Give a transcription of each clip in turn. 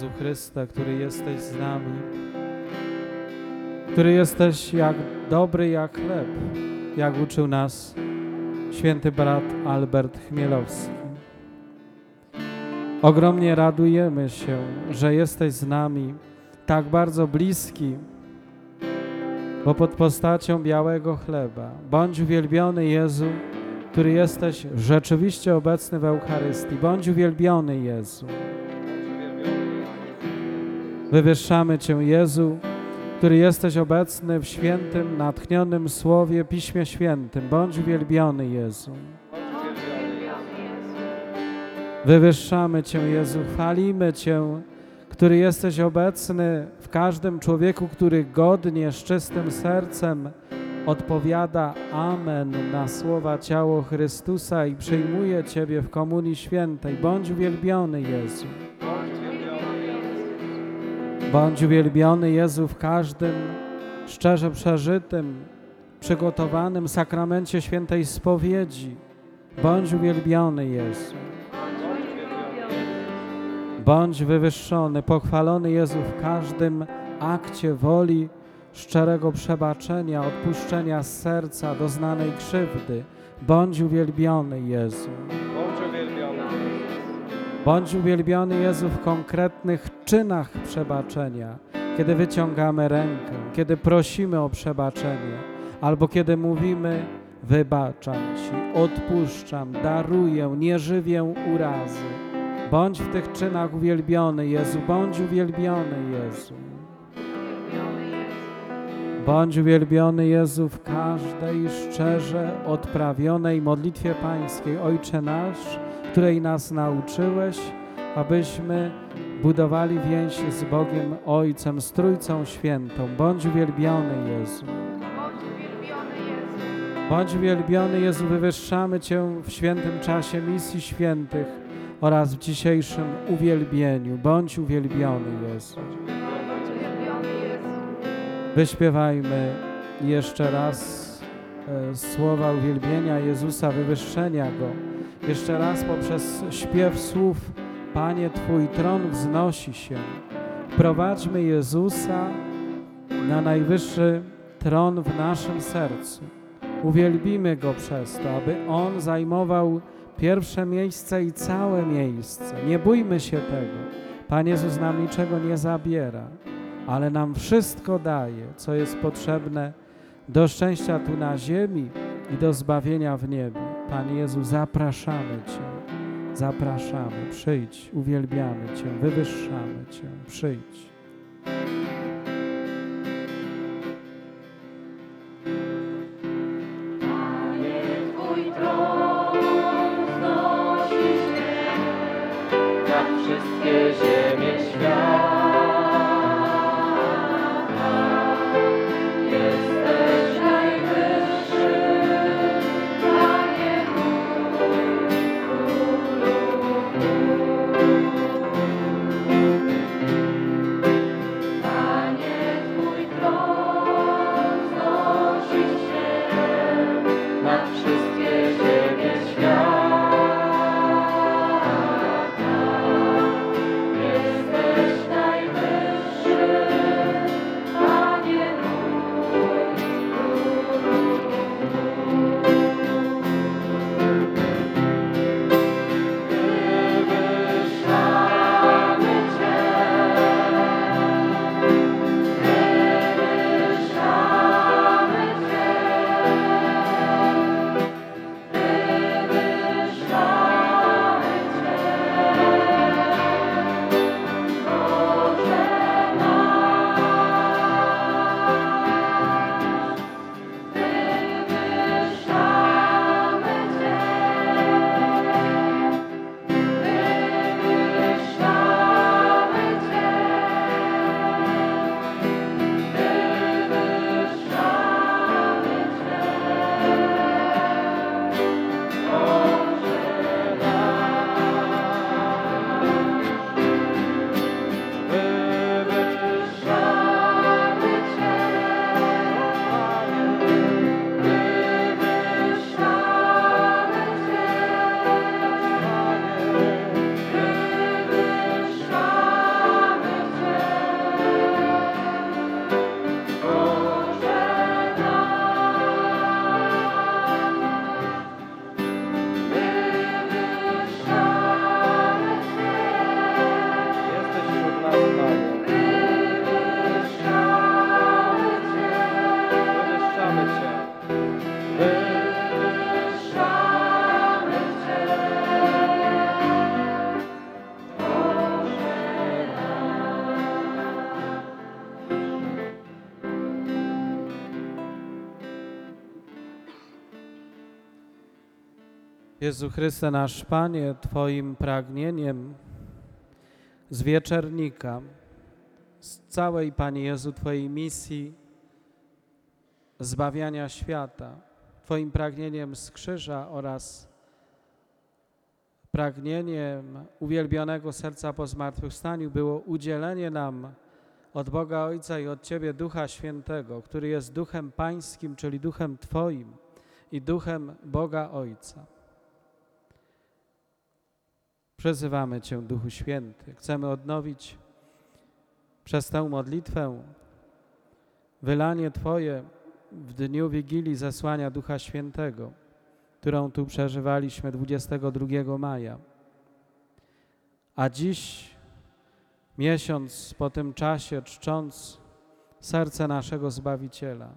Jezu Chryste, który jesteś z nami, który jesteś jak dobry jak chleb, jak uczył nas święty brat Albert Chmielowski. Ogromnie radujemy się, że jesteś z nami, tak bardzo bliski, bo pod postacią białego chleba. Bądź uwielbiony Jezu, który jesteś rzeczywiście obecny w Eucharystii. Bądź uwielbiony Jezu. Wywyższamy Cię, Jezu, który jesteś obecny w świętym, natchnionym Słowie, Piśmie Świętym. Bądź uwielbiony, Jezu. Wywyższamy Cię, Jezu, chwalimy Cię, który jesteś obecny w każdym człowieku, który godnie, z czystym sercem odpowiada Amen na słowa ciało Chrystusa i przyjmuje Ciebie w Komunii Świętej. Bądź uwielbiony, Jezu. Bądź uwielbiony Jezu w każdym szczerze przeżytym, przygotowanym sakramencie świętej spowiedzi. Bądź uwielbiony Jezu. Bądź wywyższony, pochwalony Jezu w każdym akcie woli, szczerego przebaczenia, odpuszczenia z serca doznanej krzywdy. Bądź uwielbiony Jezu. Bądź uwielbiony. Jezu w konkretnych czynach przebaczenia, kiedy wyciągamy rękę, kiedy prosimy o przebaczenie, albo kiedy mówimy: Wybaczam Ci, odpuszczam, daruję, nie żywię urazy. Bądź w tych czynach uwielbiony Jezu, bądź uwielbiony Jezu. Bądź uwielbiony Jezu w każdej szczerze odprawionej modlitwie Pańskiej, Ojcze nasz, której nas nauczyłeś, abyśmy budowali więź z Bogiem Ojcem, z Trójcą Świętą. Bądź uwielbiony Jezu. Bądź uwielbiony Jezu, wywyższamy Cię w świętym czasie misji świętych oraz w dzisiejszym uwielbieniu. Bądź uwielbiony Jezu. Wyśpiewajmy jeszcze raz e, słowa uwielbienia Jezusa, wywyższenia Go. Jeszcze raz poprzez śpiew słów Panie Twój tron wznosi się. Prowadźmy Jezusa na najwyższy tron w naszym sercu. Uwielbimy Go przez to, aby On zajmował pierwsze miejsce i całe miejsce. Nie bójmy się tego. Pan Jezus nam niczego nie zabiera, ale nam wszystko daje, co jest potrzebne do szczęścia tu na ziemi i do zbawienia w niebie. Panie Jezu, zapraszamy Cię, zapraszamy, przyjdź, uwielbiamy Cię, wywyższamy Cię, przyjdź. Wszystkie ziemie Jezu Chryste, nasz Panie, Twoim pragnieniem z wieczernika, z całej, Panie Jezu, Twojej misji zbawiania świata, Twoim pragnieniem z krzyża oraz pragnieniem uwielbionego serca po zmartwychwstaniu było udzielenie nam od Boga Ojca i od Ciebie Ducha Świętego, który jest Duchem Pańskim, czyli Duchem Twoim i Duchem Boga Ojca. Przezywamy Cię, Duchu Święty. Chcemy odnowić przez tę modlitwę wylanie Twoje w dniu Wigilii zesłania Ducha Świętego, którą tu przeżywaliśmy 22 maja. A dziś, miesiąc po tym czasie, czcząc serce naszego Zbawiciela,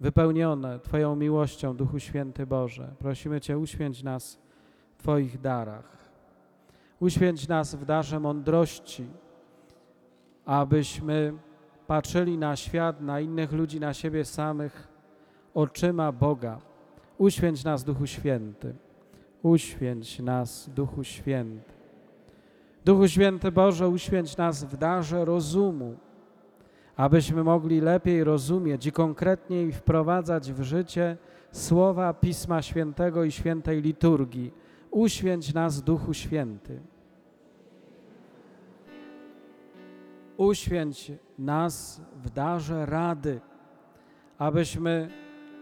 wypełnione Twoją miłością, Duchu Święty Boże, prosimy Cię, uświęć nas w Twoich darach. Uświęć nas w darze mądrości, abyśmy patrzyli na świat, na innych ludzi, na siebie samych oczyma Boga. Uświęć nas, Duchu Święty. Uświęć nas, Duchu Święty. Duchu Święty Boże, uświęć nas w darze rozumu, abyśmy mogli lepiej rozumieć i konkretniej wprowadzać w życie słowa Pisma Świętego i świętej liturgii. Uświęć nas, Duchu Święty. Uświęć nas w darze rady, abyśmy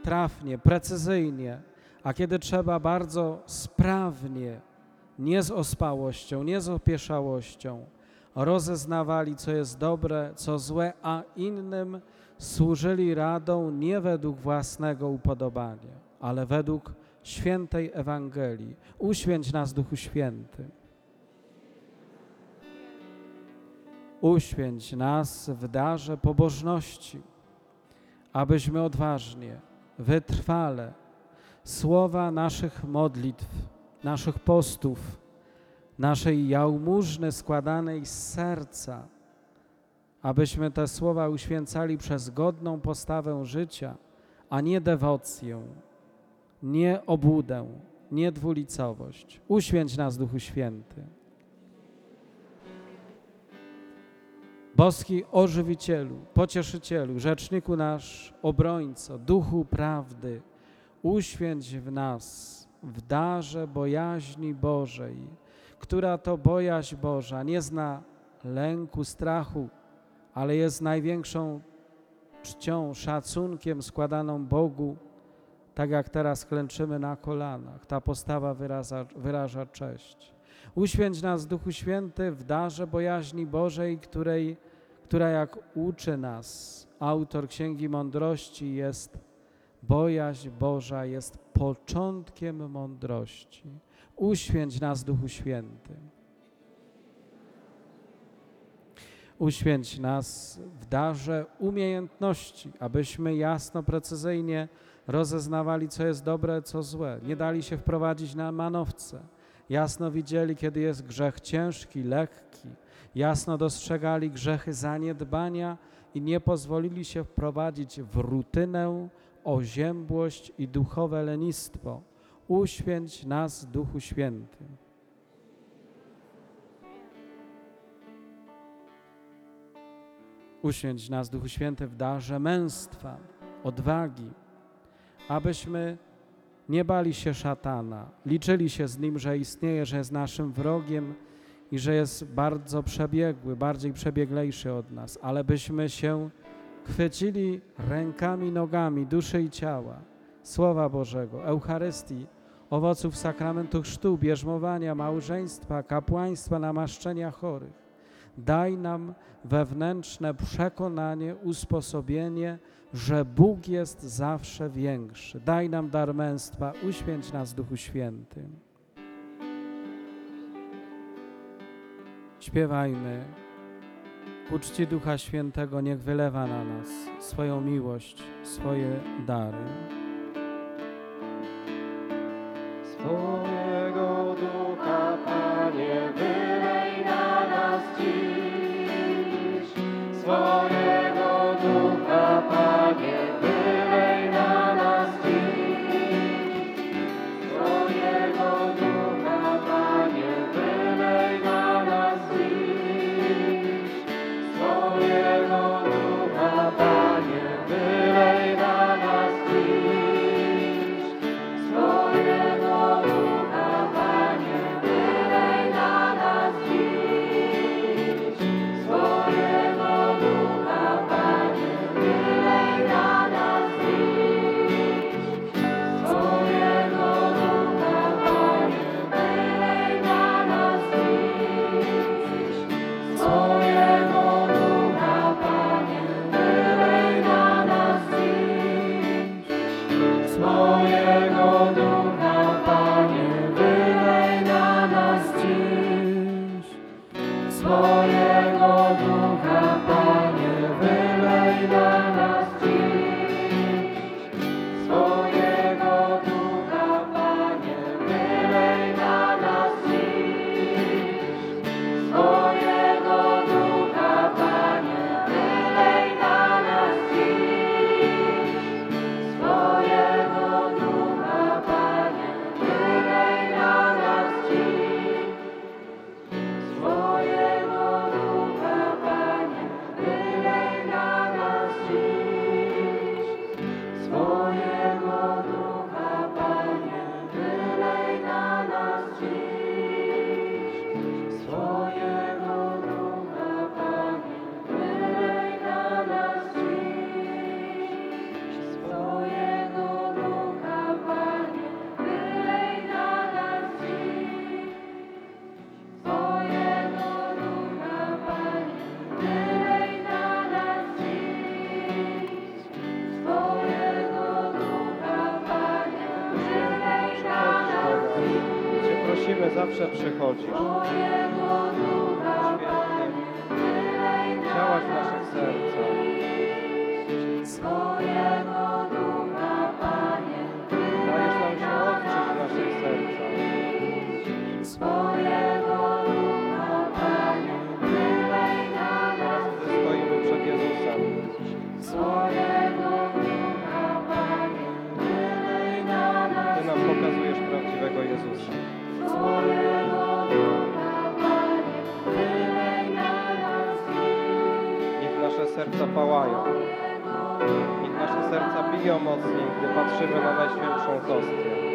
trafnie, precyzyjnie, a kiedy trzeba bardzo sprawnie, nie z ospałością, nie z opieszałością, rozeznawali, co jest dobre, co złe, a innym służyli radą nie według własnego upodobania, ale według świętej Ewangelii. Uświęć nas, Duchu Święty. Uświęć nas w darze pobożności, abyśmy odważnie, wytrwale słowa naszych modlitw, naszych postów, naszej jałmużny składanej z serca, abyśmy te słowa uświęcali przez godną postawę życia, a nie dewocję, nie obłudę, nie dwulicowość. Uświęć nas, Duchu Święty. Boski ożywicielu, pocieszycielu, rzeczniku nasz, obrońco, duchu prawdy, uświęć w nas w darze bojaźni Bożej, która to bojaźń Boża nie zna lęku, strachu, ale jest największą czcią, szacunkiem składaną Bogu, tak jak teraz klęczymy na kolanach. Ta postawa wyraża, wyraża cześć. Uświęć nas, Duchu Święty, w darze bojaźni Bożej, której, która jak uczy nas autor Księgi Mądrości jest bojaźń Boża jest początkiem mądrości. Uświęć nas, Duchu Święty. Uświęć nas w darze umiejętności, abyśmy jasno, precyzyjnie rozeznawali, co jest dobre, co złe. Nie dali się wprowadzić na manowce. Jasno widzieli, kiedy jest grzech ciężki, lekki. Jasno dostrzegali grzechy zaniedbania i nie pozwolili się wprowadzić w rutynę, oziębłość i duchowe lenistwo. Uświęć nas, Duchu Święty. Uświęć nas, Duchu Święty, w darze męstwa, odwagi, abyśmy nie bali się szatana, liczyli się z nim, że istnieje, że jest naszym wrogiem i że jest bardzo przebiegły, bardziej przebieglejszy od nas, ale byśmy się chwycili rękami, nogami, duszy i ciała Słowa Bożego, Eucharystii, owoców sakramentu chrztu, bierzmowania, małżeństwa, kapłaństwa, namaszczenia chorych. Daj nam wewnętrzne przekonanie, usposobienie, że Bóg jest zawsze większy. Daj nam dar męstwa, uświęć nas Duchu Świętym. Śpiewajmy. Ku czci Ducha Świętego niech wylewa na nas swoją miłość, swoje dary. Swojego zawsze przychodzisz. Patrzymy na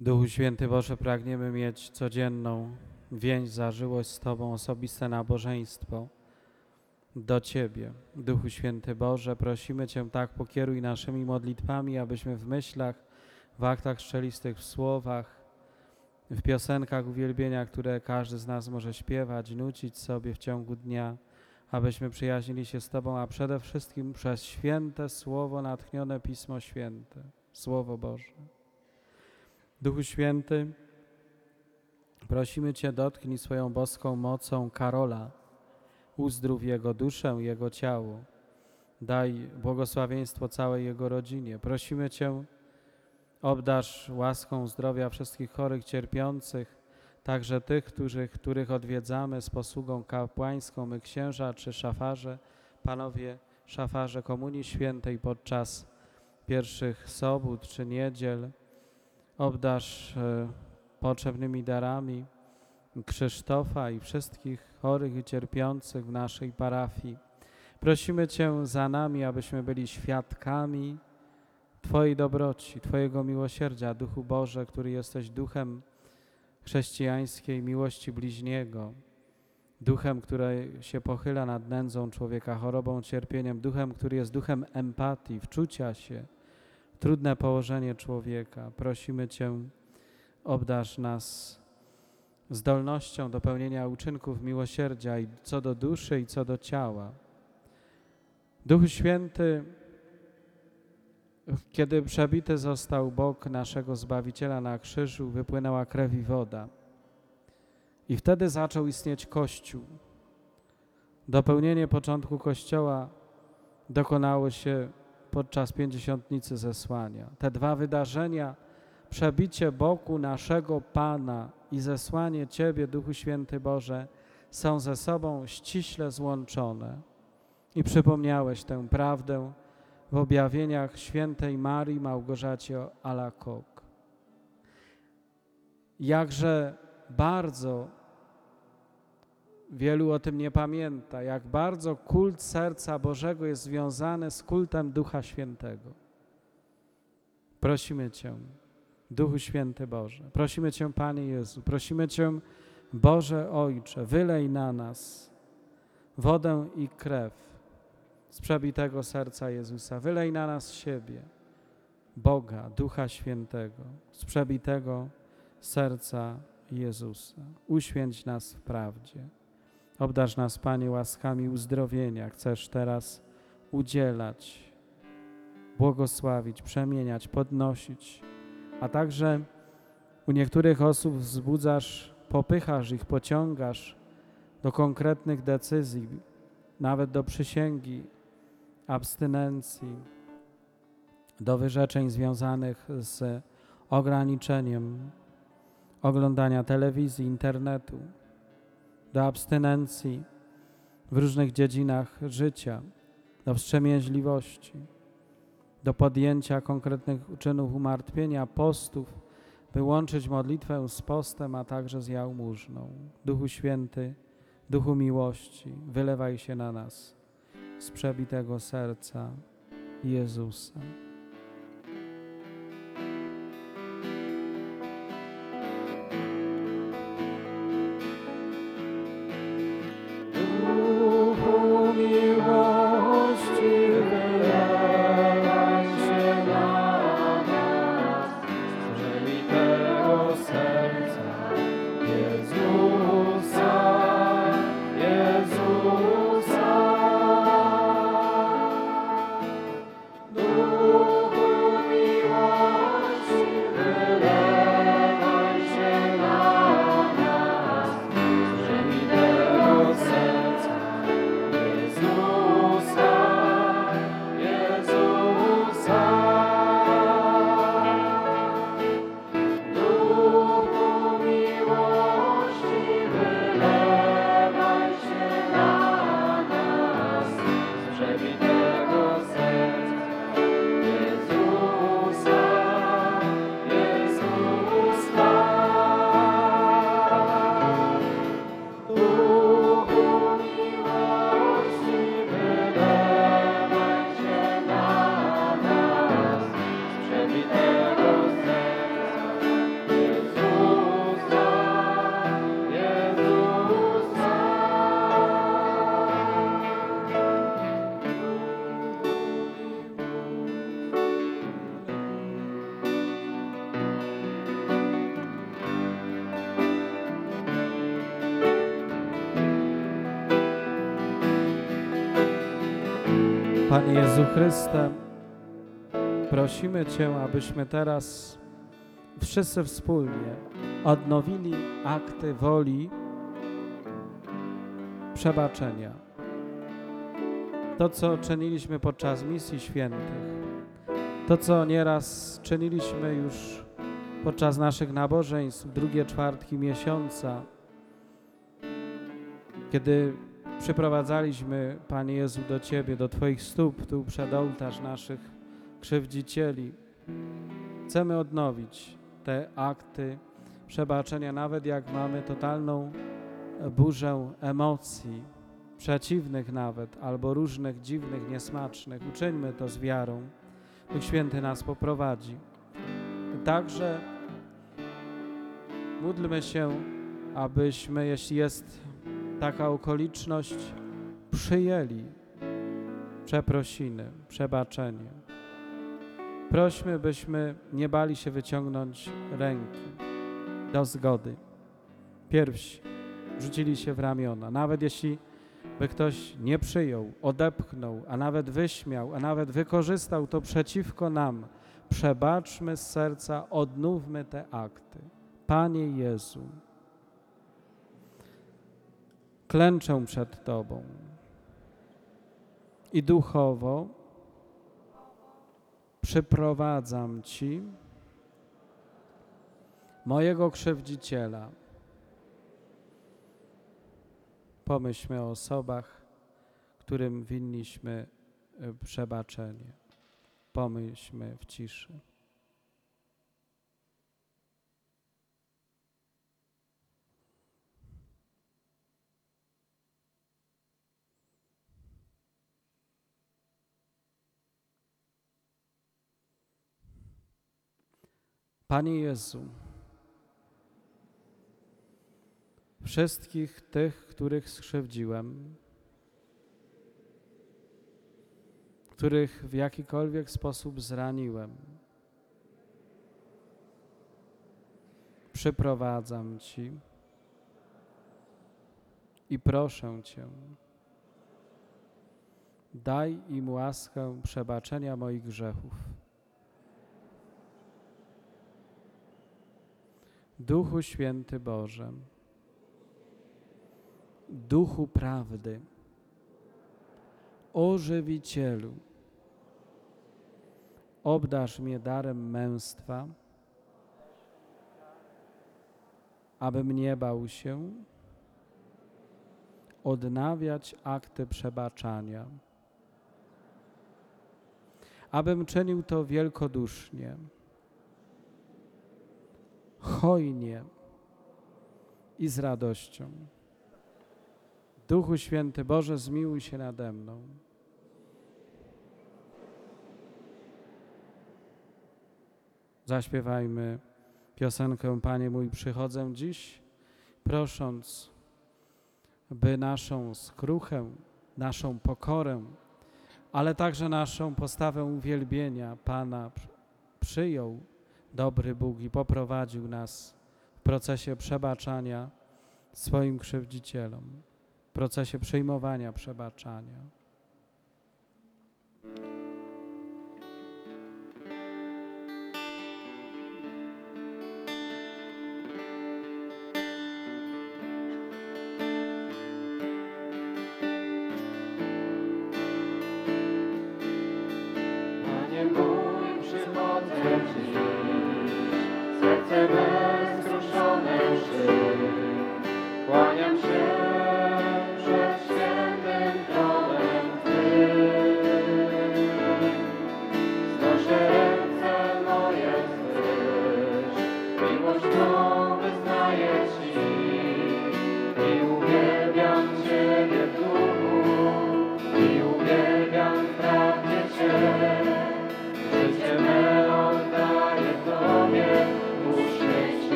Duchu Święty Boże, pragniemy mieć codzienną więź, zażyłość z Tobą, osobiste nabożeństwo do Ciebie. Duchu Święty Boże, prosimy Cię tak, pokieruj naszymi modlitwami, abyśmy w myślach, w aktach szczelistych, w słowach, w piosenkach uwielbienia, które każdy z nas może śpiewać, nucić sobie w ciągu dnia, abyśmy przyjaźnili się z Tobą, a przede wszystkim przez święte Słowo, natchnione Pismo Święte, Słowo Boże. Duchu Święty, prosimy Cię, dotknij swoją boską mocą Karola, uzdrów jego duszę, jego ciało. Daj błogosławieństwo całej jego rodzinie. Prosimy Cię, obdarz łaską zdrowia wszystkich chorych, cierpiących, także tych, których, których odwiedzamy z posługą kapłańską, my księża czy szafarze, panowie szafarze Komunii Świętej podczas pierwszych sobót czy niedziel. Obdarz e, potrzebnymi darami Krzysztofa i wszystkich chorych i cierpiących w naszej parafii. Prosimy Cię za nami, abyśmy byli świadkami Twojej dobroci, Twojego miłosierdzia, Duchu Boże, który jesteś duchem chrześcijańskiej miłości bliźniego, duchem, który się pochyla nad nędzą człowieka, chorobą, cierpieniem, duchem, który jest duchem empatii, wczucia się trudne położenie człowieka. Prosimy Cię, obdarz nas zdolnością do pełnienia uczynków miłosierdzia i co do duszy, i co do ciała. Duchu Święty, kiedy przebity został bok naszego Zbawiciela na krzyżu, wypłynęła krew i woda. I wtedy zaczął istnieć Kościół. Dopełnienie początku Kościoła dokonało się podczas pięćdziesiątnicy zesłania. Te dwa wydarzenia, przebicie boku naszego Pana i zesłanie Ciebie, Duchu Święty Boże, są ze sobą ściśle złączone. I przypomniałeś tę prawdę w objawieniach świętej Marii Małgorzacie Alakok. Jakże bardzo wielu o tym nie pamięta, jak bardzo kult serca Bożego jest związany z kultem Ducha Świętego. Prosimy Cię, Duchu Święty Boże, prosimy Cię, Panie Jezu, prosimy Cię, Boże Ojcze, wylej na nas wodę i krew z przebitego serca Jezusa. Wylej na nas siebie, Boga, Ducha Świętego, z przebitego serca Jezusa. Uświęć nas w prawdzie. Obdarz nas, Panie, łaskami uzdrowienia. Chcesz teraz udzielać, błogosławić, przemieniać, podnosić, a także u niektórych osób wzbudzasz, popychasz ich, pociągasz do konkretnych decyzji, nawet do przysięgi, abstynencji, do wyrzeczeń związanych z ograniczeniem oglądania telewizji, internetu, do abstynencji w różnych dziedzinach życia, do wstrzemięźliwości, do podjęcia konkretnych czynów umartwienia, postów, by łączyć modlitwę z postem, a także z jałmużną. Duchu Święty, Duchu miłości, wylewaj się na nas z przebitego serca Jezusa. Chryste, prosimy Cię, abyśmy teraz wszyscy wspólnie odnowili akty woli przebaczenia. To, co czyniliśmy podczas misji świętych, to, co nieraz czyniliśmy już podczas naszych nabożeństw, drugie czwartki miesiąca, kiedy przyprowadzaliśmy, Panie Jezu, do Ciebie, do Twoich stóp, tu przed ołtarz naszych krzywdzicieli. Chcemy odnowić te akty przebaczenia, nawet jak mamy totalną burzę emocji, przeciwnych nawet, albo różnych dziwnych, niesmacznych. Uczyńmy to z wiarą. Duch Święty nas poprowadzi. Także módlmy się, abyśmy, jeśli jest taka okoliczność, przyjęli przeprosiny, przebaczenie. Prośmy, byśmy nie bali się wyciągnąć ręki do zgody. Pierwsi rzucili się w ramiona. Nawet jeśli by ktoś nie przyjął, odepchnął, a nawet wyśmiał, a nawet wykorzystał to przeciwko nam, przebaczmy z serca, odnówmy te akty. Panie Jezu, klęczę przed Tobą i duchowo przyprowadzam Ci mojego krzywdziciela. Pomyślmy o osobach, którym winniśmy y, przebaczenie. Pomyślmy w ciszy. Panie Jezu, wszystkich tych, których skrzywdziłem, których w jakikolwiek sposób zraniłem, przyprowadzam Ci i proszę Cię, daj im łaskę przebaczenia moich grzechów. Duchu Święty Boże, Duchu Prawdy, Ożywicielu, obdarz mnie darem męstwa, abym nie bał się odnawiać akty przebaczania, abym czynił to wielkodusznie, hojnie i z radością. Duchu Święty Boże, zmiłuj się nade mną. Zaśpiewajmy piosenkę Panie mój, przychodzę dziś, prosząc, by naszą skruchę, naszą pokorę, ale także naszą postawę uwielbienia Pana przy- przyjął dobry Bóg i poprowadził nas w procesie przebaczania swoim krzywdzicielom, w procesie przyjmowania przebaczania.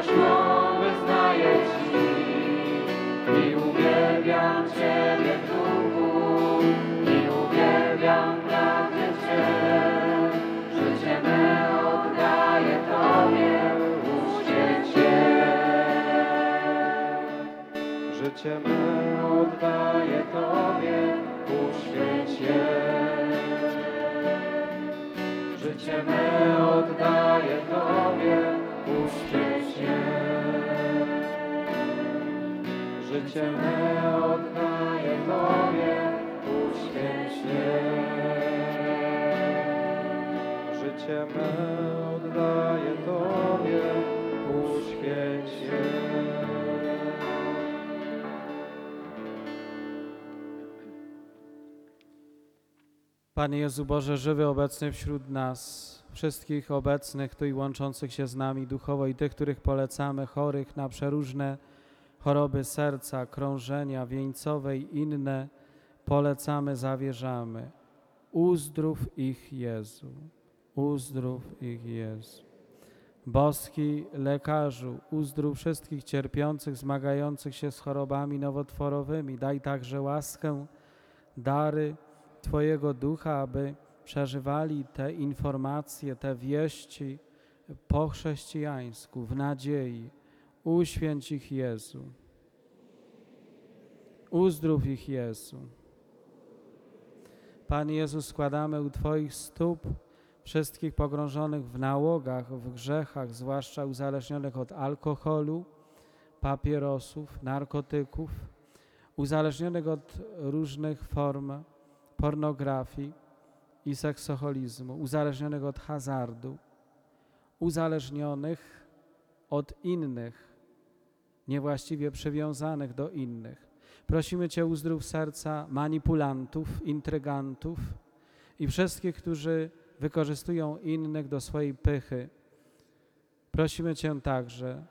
Miłość mą i Ciebie i Cię. Życie me oddaję Tobie, je. Życie me oddaję Tobie, uświeć je. Życie me oddaję Tobie, Życie me oddaję Tobie, uświeć je. Życie me oddaję Tobie, uświeć je. Panie Jezu Boże, żywy obecny wśród nas, wszystkich obecnych tu i łączących się z nami duchowo i tych, których polecamy, chorych na przeróżne choroby serca, krążenia, wieńcowe i inne, polecamy, zawierzamy. Uzdrów ich Jezu, uzdrów ich Jezu. Boski lekarzu, uzdrów wszystkich cierpiących, zmagających się z chorobami nowotworowymi. Daj także łaskę, dary Twojego ducha, aby przeżywali te informacje, te wieści po chrześcijańsku, w nadziei. Uświęć ich Jezu. Uzdrów ich Jezu. Panie Jezu, składamy u Twoich stóp wszystkich pogrążonych w nałogach, w grzechach, zwłaszcza uzależnionych od alkoholu, papierosów, narkotyków, uzależnionych od różnych form pornografii i seksoholizmu, uzależnionych od hazardu, uzależnionych od innych, niewłaściwie przywiązanych do innych. Prosimy Cię, uzdrów serca manipulantów, intrygantów i wszystkich, którzy wykorzystują innych do swojej pychy. Prosimy Cię także,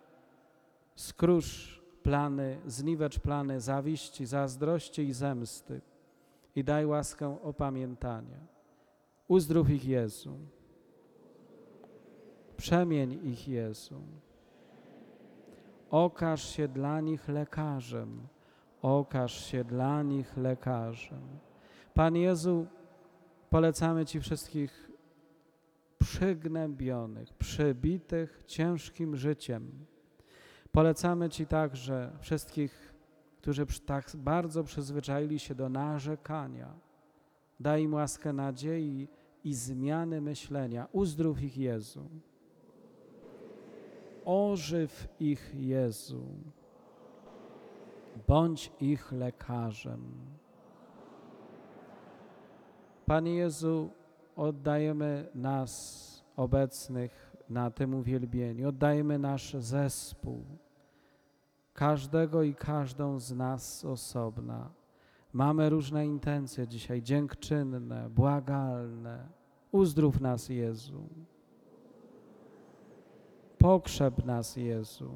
skróż plany, zniwecz plany zawiści, zazdrości i zemsty i daj łaskę opamiętania. Uzdrów ich Jezu. Przemień ich Jezu. Okaż się dla nich lekarzem. Okaż się dla nich lekarzem. Pan Jezu, polecamy Ci wszystkich przygnębionych, przybitych ciężkim życiem. Polecamy Ci także wszystkich, którzy tak bardzo przyzwyczaili się do narzekania. Daj im łaskę nadziei i zmiany myślenia. Uzdrów ich Jezu. Ożyw ich Jezu. Bądź ich lekarzem. Panie Jezu, oddajemy nas obecnych na tym uwielbieniu, oddajemy nasz zespół, każdego i każdą z nas osobna. Mamy różne intencje dzisiaj, dziękczynne, błagalne. Uzdrów nas, Jezu. Pokrzep nas, Jezu.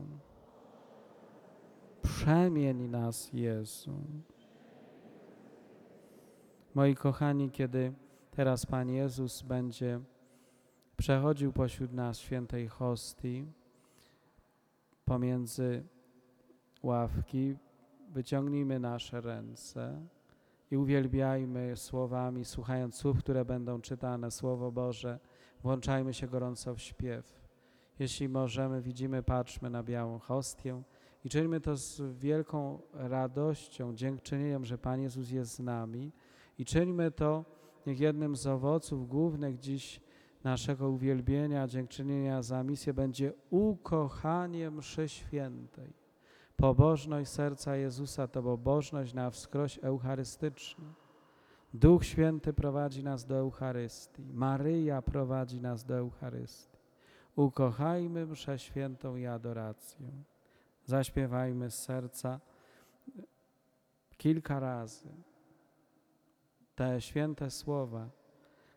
Przemień nas, Jezu. Moi kochani, kiedy teraz Pan Jezus będzie przechodził pośród nas świętej hostii pomiędzy ławki, wyciągnijmy nasze ręce i uwielbiajmy słowami, słuchając słów, które będą czytane, Słowo Boże, włączajmy się gorąco w śpiew. Jeśli możemy, widzimy, patrzmy na białą hostię i czyńmy to z wielką radością, dziękczynieniem, że Pan Jezus jest z nami i czyńmy to, niech jednym z owoców głównych dziś naszego uwielbienia, dziękczynienia za misję będzie ukochanie mszy świętej. Pobożność serca Jezusa to pobożność na wskroś eucharystyczna. Duch Święty prowadzi nas do Eucharystii. Maryja prowadzi nas do Eucharystii. Ukochajmy mszę świętą i adorację. Zaśpiewajmy z serca kilka razy te święte słowa,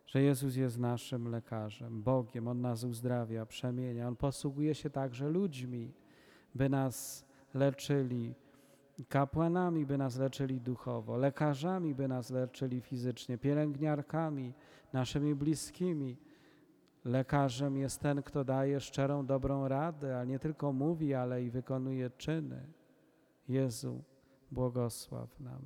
że Jezus jest naszym lekarzem, Bogiem. On nas uzdrawia, przemienia. On posługuje się także ludźmi, by nas leczyli, kapłanami, by nas leczyli duchowo, lekarzami, by nas leczyli fizycznie, pielęgniarkami, naszymi bliskimi. Lekarzem jest ten, kto daje szczerą, dobrą radę, a nie tylko mówi, ale i wykonuje czyny. Jezu, błogosław nam.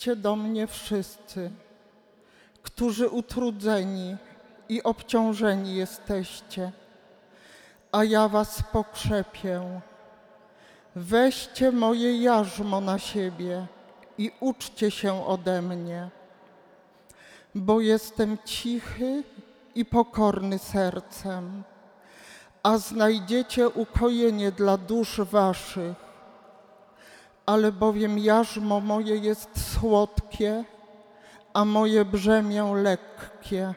Przyjdźcie do mnie wszyscy, którzy utrudzeni i obciążeni jesteście, a ja was pokrzepię. Weźcie moje jarzmo na siebie i uczcie się ode mnie, bo jestem cichy i pokorny sercem, a znajdziecie ukojenie dla dusz waszych ale bowiem jarzmo moje jest słodkie, a moje brzemię lekkie.